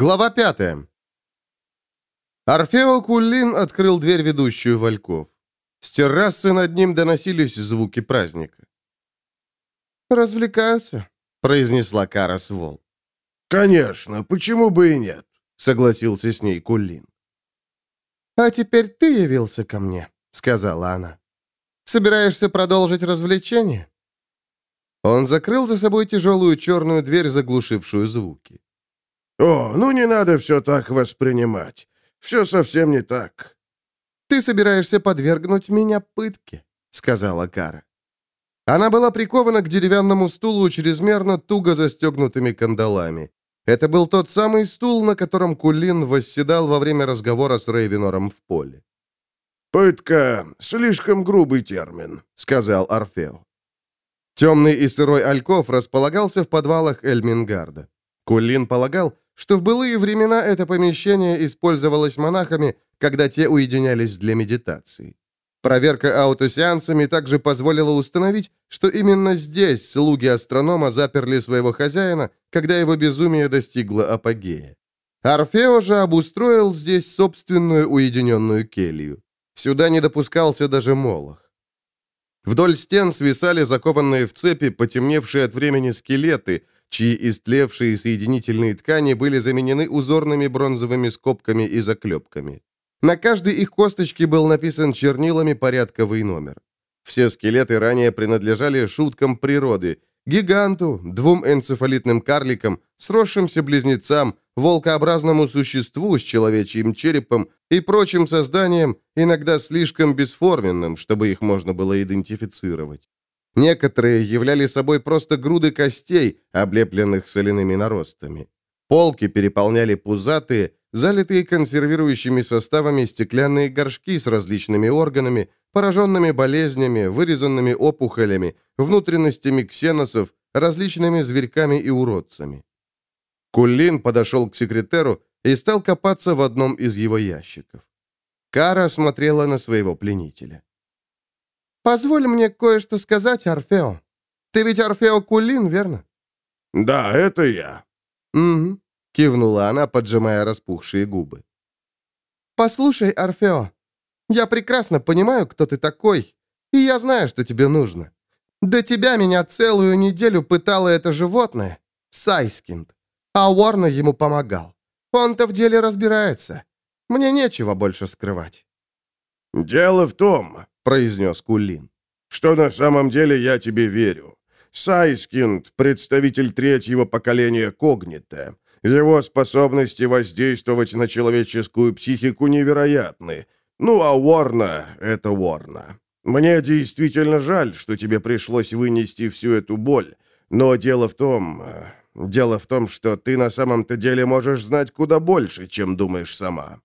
Глава пятая. Орфео Куллин открыл дверь, ведущую в Ольков. С террасы над ним доносились звуки праздника. «Развлекаются», — произнесла Карас Вол. «Конечно, почему бы и нет?» — согласился с ней Куллин. «А теперь ты явился ко мне», — сказала она. «Собираешься продолжить развлечение?» Он закрыл за собой тяжелую черную дверь, заглушившую звуки. «О, ну не надо все так воспринимать. Все совсем не так». «Ты собираешься подвергнуть меня пытке», — сказала Кара. Она была прикована к деревянному стулу чрезмерно туго застегнутыми кандалами. Это был тот самый стул, на котором Кулин восседал во время разговора с Рейвенором в поле. «Пытка — слишком грубый термин», — сказал Орфео. Темный и сырой альков располагался в подвалах Эльмингарда. Кулин полагал, что в былые времена это помещение использовалось монахами, когда те уединялись для медитации. Проверка аутосеансами также позволила установить, что именно здесь слуги астронома заперли своего хозяина, когда его безумие достигло апогея. Орфео же обустроил здесь собственную уединенную келью. Сюда не допускался даже молох. Вдоль стен свисали закованные в цепи, потемневшие от времени скелеты, чьи истлевшие соединительные ткани были заменены узорными бронзовыми скобками и заклепками. На каждой их косточке был написан чернилами порядковый номер. Все скелеты ранее принадлежали шуткам природы, гиганту, двум энцефалитным карликам, сросшимся близнецам, волкообразному существу с человечьим черепом и прочим созданиям, иногда слишком бесформенным, чтобы их можно было идентифицировать. Некоторые являли собой просто груды костей, облепленных соляными наростами. Полки переполняли пузатые, залитые консервирующими составами стеклянные горшки с различными органами, пораженными болезнями, вырезанными опухолями, внутренностями ксеносов, различными зверьками и уродцами. Кулин подошел к секретеру и стал копаться в одном из его ящиков. Кара смотрела на своего пленителя. «Позволь мне кое-что сказать, Орфео. Ты ведь Орфео Кулин, верно?» «Да, это я». «Угу», — кивнула она, поджимая распухшие губы. «Послушай, Орфео, я прекрасно понимаю, кто ты такой, и я знаю, что тебе нужно. До тебя меня целую неделю пытало это животное, Сайскинд, а Уорна ему помогал. Он-то в деле разбирается. Мне нечего больше скрывать». «Дело в том, — произнес Кулин, — что на самом деле я тебе верю. Сайскинд — представитель третьего поколения Когнита. Его способности воздействовать на человеческую психику невероятны. Ну, а Уорна — это Уорна. Мне действительно жаль, что тебе пришлось вынести всю эту боль. Но дело в том... Э, дело в том, что ты на самом-то деле можешь знать куда больше, чем думаешь сама.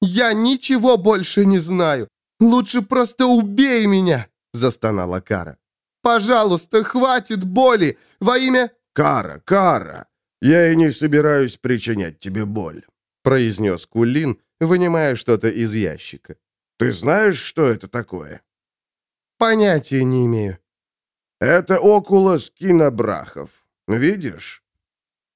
«Я ничего больше не знаю. Лучше просто убей меня!» — застонала Кара. «Пожалуйста, хватит боли! Во имя...» «Кара, Кара! Я и не собираюсь причинять тебе боль», — произнес Кулин, вынимая что-то из ящика. «Ты знаешь, что это такое?» «Понятия не имею». «Это окулос кинобрахов. Видишь?»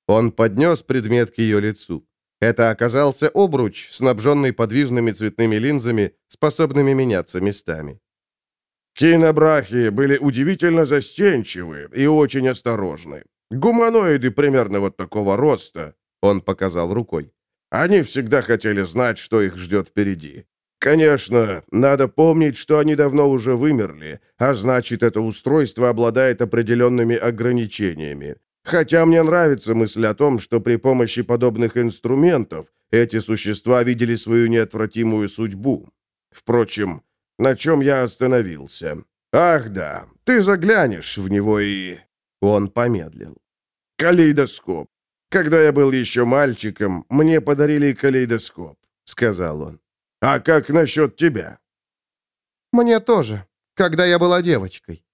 Он поднес предмет к ее лицу. Это оказался обруч, снабженный подвижными цветными линзами, способными меняться местами. Кинобрахи были удивительно застенчивы и очень осторожны. Гуманоиды примерно вот такого роста, он показал рукой. Они всегда хотели знать, что их ждет впереди. Конечно, надо помнить, что они давно уже вымерли, а значит, это устройство обладает определенными ограничениями. Хотя мне нравится мысль о том, что при помощи подобных инструментов эти существа видели свою неотвратимую судьбу. Впрочем, на чем я остановился? Ах да, ты заглянешь в него и... Он помедлил. Калейдоскоп. Когда я был еще мальчиком, мне подарили калейдоскоп, сказал он. А как насчет тебя? Мне тоже, когда я была девочкой.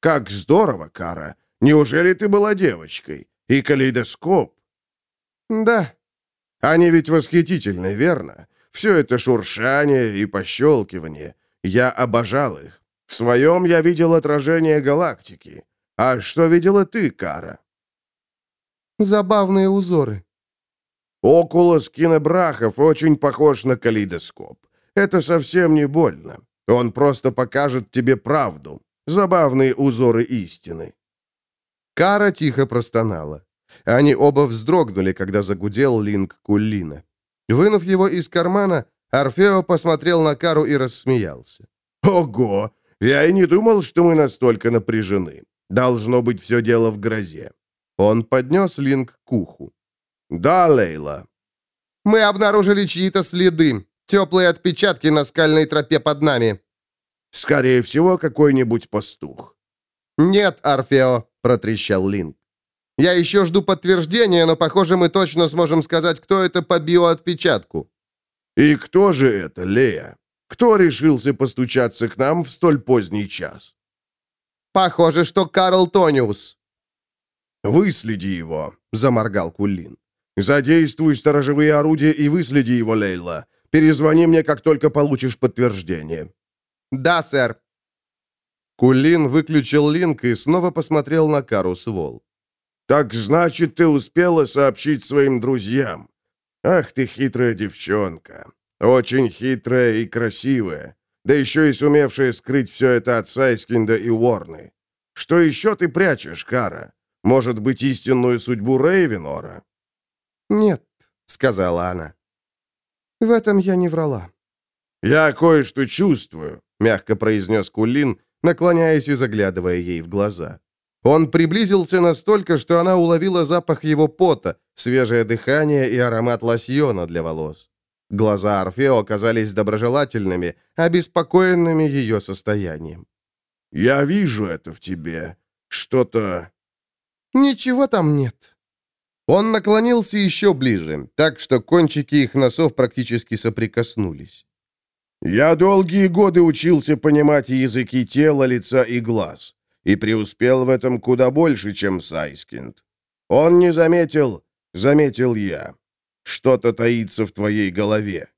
Как здорово, Кара. Неужели ты была девочкой? И калейдоскоп? Да. Они ведь восхитительны, верно? Все это шуршание и пощелкивание. Я обожал их. В своем я видел отражение галактики. А что видела ты, Кара? Забавные узоры. Окулос кинобрахов очень похож на калейдоскоп. Это совсем не больно. Он просто покажет тебе правду. Забавные узоры истины». Кара тихо простонала. Они оба вздрогнули, когда загудел линк Куллина. Вынув его из кармана, Орфео посмотрел на Кару и рассмеялся. «Ого! Я и не думал, что мы настолько напряжены. Должно быть все дело в грозе». Он поднес линк к уху. «Да, Лейла». «Мы обнаружили чьи-то следы. Теплые отпечатки на скальной тропе под нами». «Скорее всего, какой-нибудь пастух». «Нет, Орфео», — протрещал Линк. «Я еще жду подтверждения, но, похоже, мы точно сможем сказать, кто это по биоотпечатку». «И кто же это, Лея? Кто решился постучаться к нам в столь поздний час?» «Похоже, что Карл Тониус». «Выследи его», — заморгал Кулин. «Задействуй сторожевые орудия и выследи его, Лейла. Перезвони мне, как только получишь подтверждение». «Да, сэр». Кулин выключил линк и снова посмотрел на Карус Вол. «Так значит, ты успела сообщить своим друзьям. Ах ты хитрая девчонка. Очень хитрая и красивая. Да еще и сумевшая скрыть все это от Сайскинда и Уорны. Что еще ты прячешь, Кара? Может быть, истинную судьбу Рейвенора?» «Нет», — сказала она. «В этом я не врала». «Я кое-что чувствую», — мягко произнес Кулин, наклоняясь и заглядывая ей в глаза. Он приблизился настолько, что она уловила запах его пота, свежее дыхание и аромат лосьона для волос. Глаза Орфео оказались доброжелательными, обеспокоенными ее состоянием. «Я вижу это в тебе. Что-то...» «Ничего там нет». Он наклонился еще ближе, так что кончики их носов практически соприкоснулись. «Я долгие годы учился понимать языки тела, лица и глаз, и преуспел в этом куда больше, чем Сайскинд. Он не заметил, заметил я. Что-то таится в твоей голове».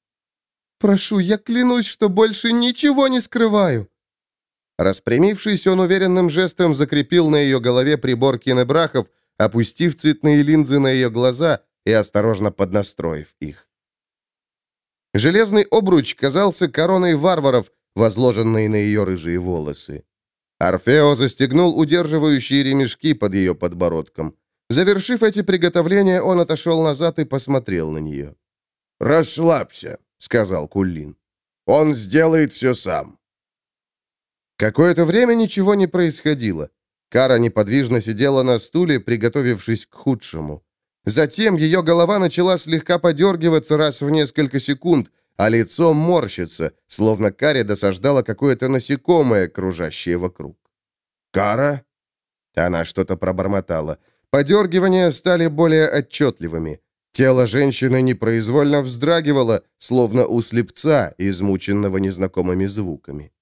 «Прошу, я клянусь, что больше ничего не скрываю». Распрямившись, он уверенным жестом закрепил на ее голове прибор кинебрахов, опустив цветные линзы на ее глаза и осторожно поднастроив их. Железный обруч казался короной варваров, возложенной на ее рыжие волосы. Орфео застегнул удерживающие ремешки под ее подбородком. Завершив эти приготовления, он отошел назад и посмотрел на нее. «Расслабься», — сказал Куллин. «Он сделает все сам». Какое-то время ничего не происходило. Кара неподвижно сидела на стуле, приготовившись к худшему. Затем ее голова начала слегка подергиваться раз в несколько секунд, а лицо морщится, словно Каре досаждало какое-то насекомое, кружащее вокруг. «Кара?» Она что-то пробормотала. Подергивания стали более отчетливыми. Тело женщины непроизвольно вздрагивало, словно у слепца, измученного незнакомыми звуками.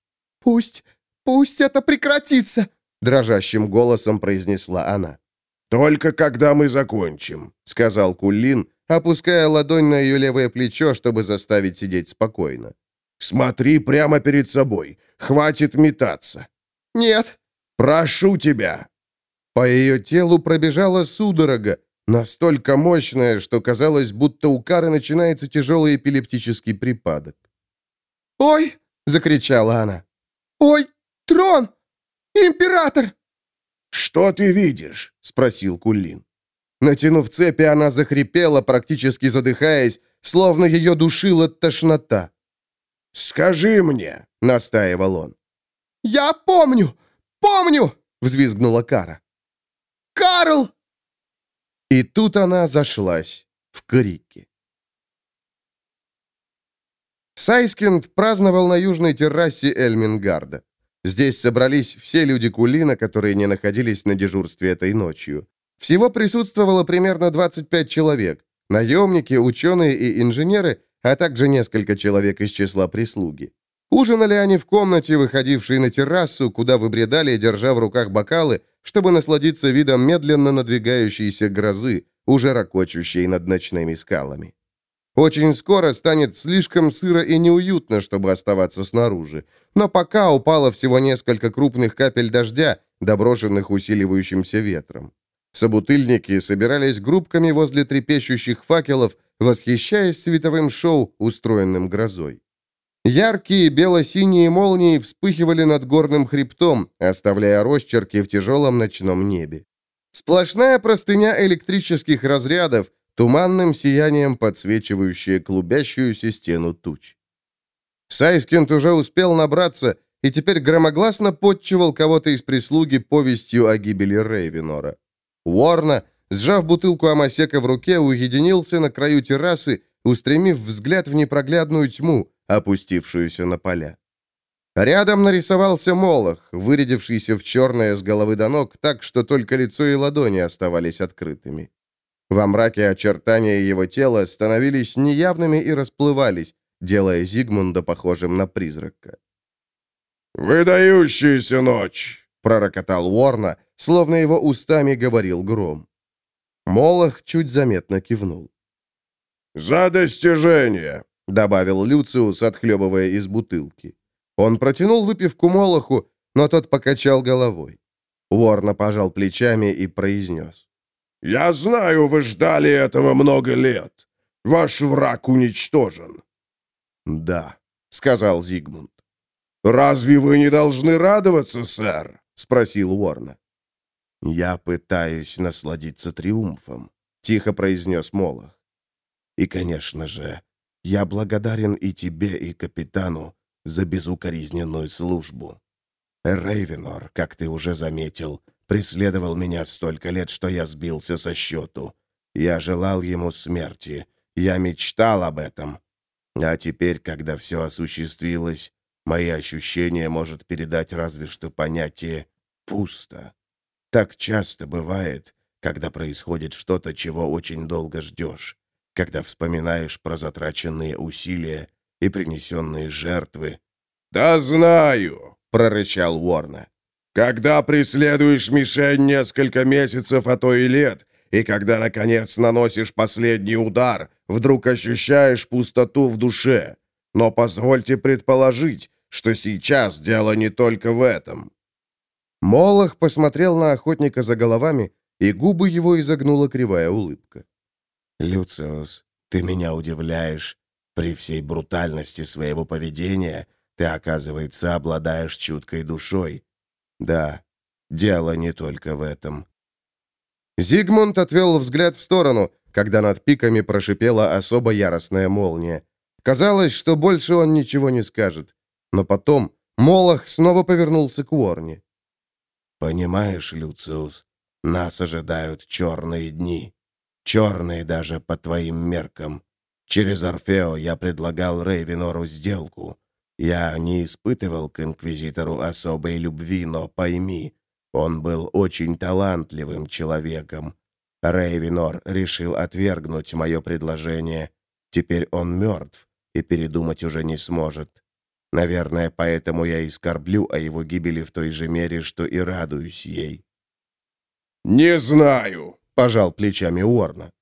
«Пусть, пусть это прекратится!» дрожащим голосом произнесла она. «Только когда мы закончим», — сказал Кулин, опуская ладонь на ее левое плечо, чтобы заставить сидеть спокойно. «Смотри прямо перед собой. Хватит метаться». «Нет». «Прошу тебя». По ее телу пробежала судорога, настолько мощная, что казалось, будто у Кары начинается тяжелый эпилептический припадок. «Ой!» — закричала она. «Ой, трон! Император!» «Что ты видишь?» — спросил Кулин. Натянув цепи, она захрипела, практически задыхаясь, словно ее душила тошнота. «Скажи мне!» — настаивал он. «Я помню! Помню!» — взвизгнула Кара. «Карл!» И тут она зашлась в крики. Сайскинд праздновал на южной террасе Эльмингарда. Здесь собрались все люди Кулина, которые не находились на дежурстве этой ночью. Всего присутствовало примерно 25 человек. Наемники, ученые и инженеры, а также несколько человек из числа прислуги. Ужинали они в комнате, выходившей на террасу, куда выбредали, держа в руках бокалы, чтобы насладиться видом медленно надвигающейся грозы, уже ракочущей над ночными скалами. Очень скоро станет слишком сыро и неуютно, чтобы оставаться снаружи. Но пока упало всего несколько крупных капель дождя, доброшенных усиливающимся ветром. Собутыльники собирались группками возле трепещущих факелов, восхищаясь световым шоу, устроенным грозой. Яркие бело-синие молнии вспыхивали над горным хребтом, оставляя росчерки в тяжелом ночном небе. Сплошная простыня электрических разрядов, туманным сиянием подсвечивающая клубящуюся стену туч. Сайскинд уже успел набраться и теперь громогласно подчивал кого-то из прислуги повестью о гибели Рейвенора. Уорна, сжав бутылку Амасека в руке, уединился на краю террасы, устремив взгляд в непроглядную тьму, опустившуюся на поля. Рядом нарисовался Молох, вырядившийся в черное с головы до ног так, что только лицо и ладони оставались открытыми. Во мраке очертания его тела становились неявными и расплывались, делая Зигмунда похожим на призрака. «Выдающаяся ночь!» — пророкотал Уорна, словно его устами говорил гром. Молох чуть заметно кивнул. «За достижение!» — добавил Люциус, отхлебывая из бутылки. Он протянул выпивку Молоху, но тот покачал головой. Уорна пожал плечами и произнес. «Я знаю, вы ждали этого много лет. Ваш враг уничтожен». «Да», — сказал Зигмунд. «Разве вы не должны радоваться, сэр?» — спросил Уорна. «Я пытаюсь насладиться триумфом», — тихо произнес Молох. «И, конечно же, я благодарен и тебе, и капитану за безукоризненную службу. Рейвенор, как ты уже заметил, преследовал меня столько лет, что я сбился со счету. Я желал ему смерти. Я мечтал об этом. А теперь, когда все осуществилось, мои ощущения может передать разве что понятие «пусто». Так часто бывает, когда происходит что-то, чего очень долго ждешь когда вспоминаешь про затраченные усилия и принесенные жертвы. «Да знаю!» — прорычал Уорна. «Когда преследуешь мишень несколько месяцев, а то и лет, и когда, наконец, наносишь последний удар, вдруг ощущаешь пустоту в душе. Но позвольте предположить, что сейчас дело не только в этом». Молох посмотрел на охотника за головами, и губы его изогнула кривая улыбка. «Люциус, ты меня удивляешь. При всей брутальности своего поведения ты, оказывается, обладаешь чуткой душой. Да, дело не только в этом». Зигмунд отвел взгляд в сторону, когда над пиками прошипела особо яростная молния. Казалось, что больше он ничего не скажет. Но потом Молох снова повернулся к Уорне. «Понимаешь, Люциус, нас ожидают черные дни. Черные даже по твоим меркам. Через Орфео я предлагал Рейвенору сделку. Я не испытывал к Инквизитору особой любви, но пойми, он был очень талантливым человеком. Рейвенор решил отвергнуть мое предложение. Теперь он мертв и передумать уже не сможет. Наверное, поэтому я и скорблю о его гибели в той же мере, что и радуюсь ей. «Не знаю», — пожал плечами Уорна.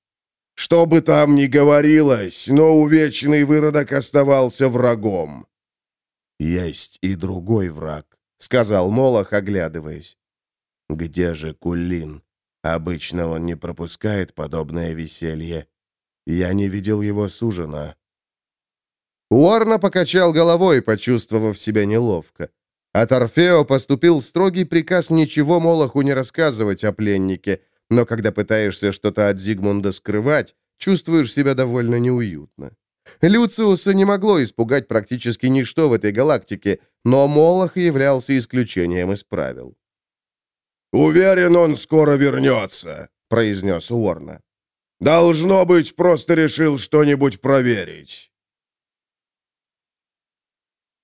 «Что бы там ни говорилось, но увечный выродок оставался врагом». «Есть и другой враг», — сказал Молох, оглядываясь. «Где же Кулин? Обычно он не пропускает подобное веселье. Я не видел его сужена». Уорна покачал головой, почувствовав себя неловко. От Орфео поступил строгий приказ ничего Молоху не рассказывать о пленнике — но когда пытаешься что-то от Зигмунда скрывать, чувствуешь себя довольно неуютно. Люциуса не могло испугать практически ничто в этой галактике, но Молох являлся исключением из правил. «Уверен, он скоро вернется», — произнес Уорна. «Должно быть, просто решил что-нибудь проверить».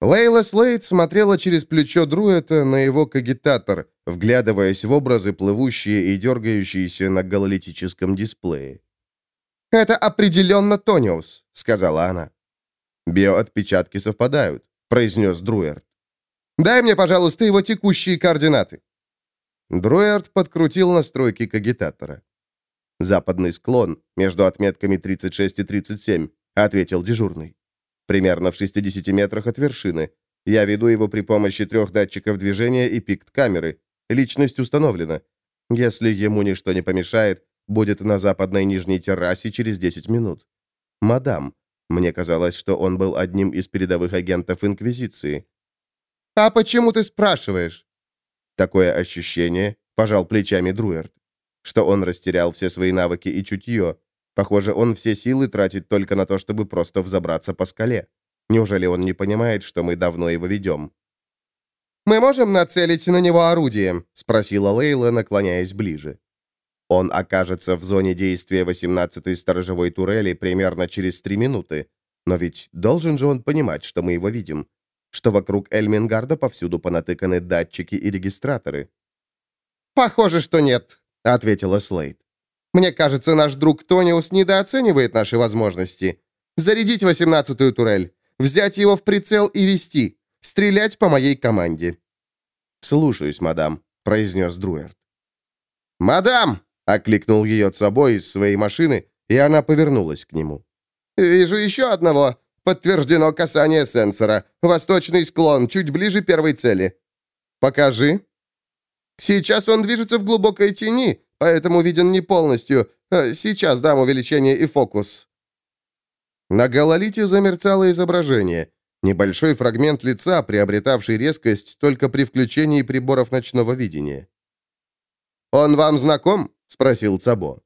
Лейла Слейд смотрела через плечо Друэта на его кагитатор, вглядываясь в образы, плывущие и дергающиеся на гололитическом дисплее. «Это определенно Тониус», — сказала она. «Биоотпечатки совпадают», — произнес Друэрт. «Дай мне, пожалуйста, его текущие координаты». Друэрт подкрутил настройки кагитатора. «Западный склон между отметками 36 и 37», — ответил дежурный примерно в 60 метрах от вершины. Я веду его при помощи трех датчиков движения и пикт-камеры. Личность установлена. Если ему ничто не помешает, будет на западной нижней террасе через 10 минут. «мадам». Мне казалось, что он был одним из передовых агентов Инквизиции. «А почему ты спрашиваешь?» Такое ощущение, пожал плечами Друерт, что он растерял все свои навыки и чутье. Похоже, он все силы тратит только на то, чтобы просто взобраться по скале. Неужели он не понимает, что мы давно его ведем? «Мы можем нацелить на него орудие?» — спросила Лейла, наклоняясь ближе. Он окажется в зоне действия 18-й сторожевой турели примерно через три минуты. Но ведь должен же он понимать, что мы его видим. Что вокруг Эльмингарда повсюду понатыканы датчики и регистраторы. «Похоже, что нет», — ответила Слейд. «Мне кажется, наш друг Тониус недооценивает наши возможности. Зарядить 18-ю турель, взять его в прицел и вести, стрелять по моей команде». «Слушаюсь, мадам», — произнес Друэрт. «Мадам!» Окликнул ее собой из своей машины, и она повернулась к нему. «Вижу еще одного. Подтверждено касание сенсора. Восточный склон, чуть ближе первой цели». «Покажи». «Сейчас он движется в глубокой тени, поэтому виден не полностью. Э, сейчас дам увеличение и фокус». На гололите замерцало изображение. Небольшой фрагмент лица, приобретавший резкость только при включении приборов ночного видения. «Он вам знаком?» — спросил Цабо.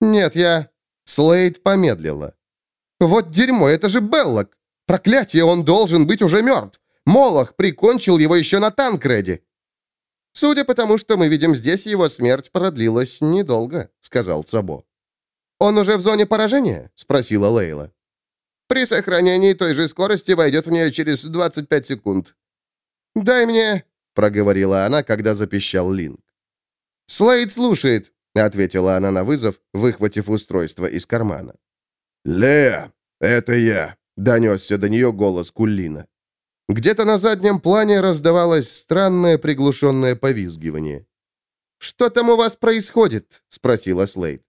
«Нет, я...» Слейд помедлила. «Вот дерьмо, это же Беллок! Проклятие, он должен быть уже мертв! Молох прикончил его еще на Танкреде!» «Судя по тому, что мы видим здесь, его смерть продлилась недолго», — сказал Цабо. «Он уже в зоне поражения?» — спросила Лейла. «При сохранении той же скорости войдет в нее через 25 секунд». «Дай мне...» — проговорила она, когда запищал Линк. «Слейд слушает», — ответила она на вызов, выхватив устройство из кармана. «Лея, это я», — донесся до нее голос Куллина. Где-то на заднем плане раздавалось странное приглушенное повизгивание. «Что там у вас происходит?» — спросила Слейд.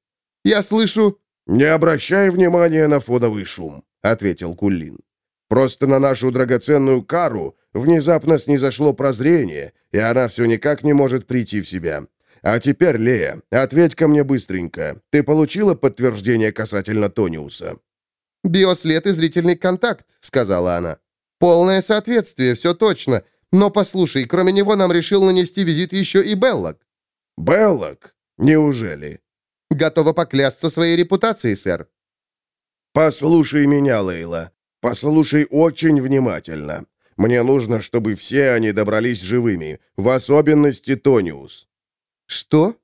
«Я слышу...» «Не обращай внимания на фоновый шум», — ответил Куллин. «Просто на нашу драгоценную кару внезапно снизошло прозрение, и она все никак не может прийти в себя. А теперь, Лея, ответь ко мне быстренько. Ты получила подтверждение касательно Тониуса?» «Биослед и зрительный контакт», — сказала она. «Полное соответствие, все точно. Но послушай, кроме него нам решил нанести визит еще и Беллок». «Беллок? Неужели?» «Готова поклясться своей репутацией, сэр». «Послушай меня, Лейла. Послушай очень внимательно. Мне нужно, чтобы все они добрались живыми, в особенности Тониус. «Что?»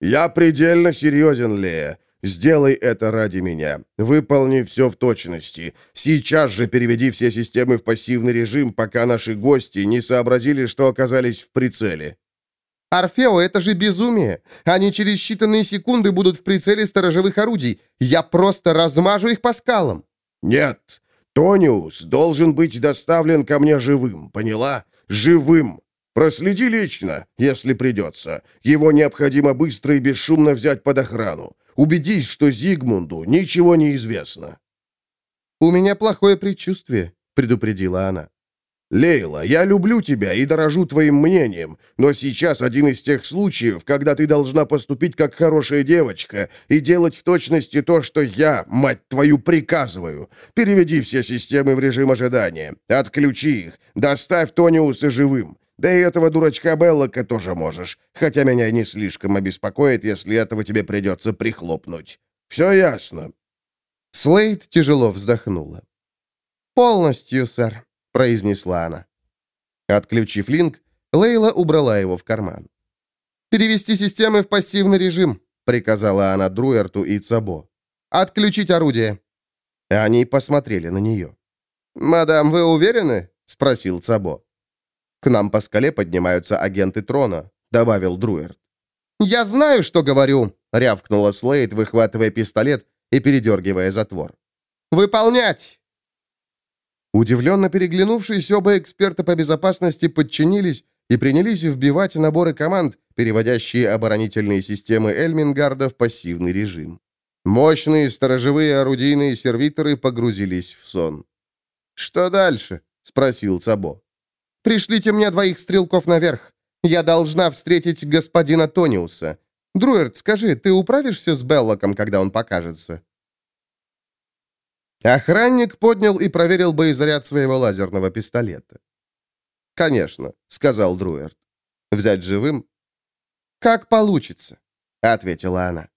«Я предельно серьезен, Лея. Сделай это ради меня. Выполни все в точности. Сейчас же переведи все системы в пассивный режим, пока наши гости не сообразили, что оказались в прицеле». «Орфео, это же безумие! Они через считанные секунды будут в прицеле сторожевых орудий. Я просто размажу их по скалам!» «Нет! Тониус должен быть доставлен ко мне живым, поняла? Живым! Проследи лично, если придется. Его необходимо быстро и бесшумно взять под охрану. Убедись, что Зигмунду ничего не известно». «У меня плохое предчувствие», — предупредила она. «Лейла, я люблю тебя и дорожу твоим мнением, но сейчас один из тех случаев, когда ты должна поступить как хорошая девочка и делать в точности то, что я, мать твою, приказываю. Переведи все системы в режим ожидания, отключи их, доставь Тониуса живым. Да и этого дурачка Беллока тоже можешь, хотя меня не слишком обеспокоит, если этого тебе придется прихлопнуть. Все ясно?» Слейд тяжело вздохнула. «Полностью, сэр», — произнесла она. Отключив линк, Лейла убрала его в карман. «Перевести системы в пассивный режим», — приказала она Друерту и Цабо. «Отключить орудие». Они посмотрели на нее. «Мадам, вы уверены?» — спросил Цабо. «К нам по скале поднимаются агенты трона», — добавил Друерт. «Я знаю, что говорю», — рявкнула Слейд, выхватывая пистолет и передергивая затвор. «Выполнять!» Удивленно переглянувшись, оба эксперта по безопасности подчинились и принялись вбивать наборы команд, переводящие оборонительные системы Эльмингарда в пассивный режим. Мощные сторожевые орудийные сервиторы погрузились в сон. «Что дальше?» — спросил Цабо. Пришлите мне двоих стрелков наверх. Я должна встретить господина Тониуса. Друэрт, скажи, ты управишься с Беллоком, когда он покажется?» Охранник поднял и проверил боезаряд своего лазерного пистолета. «Конечно», — сказал Друэрт. «Взять живым?» «Как получится», — ответила она.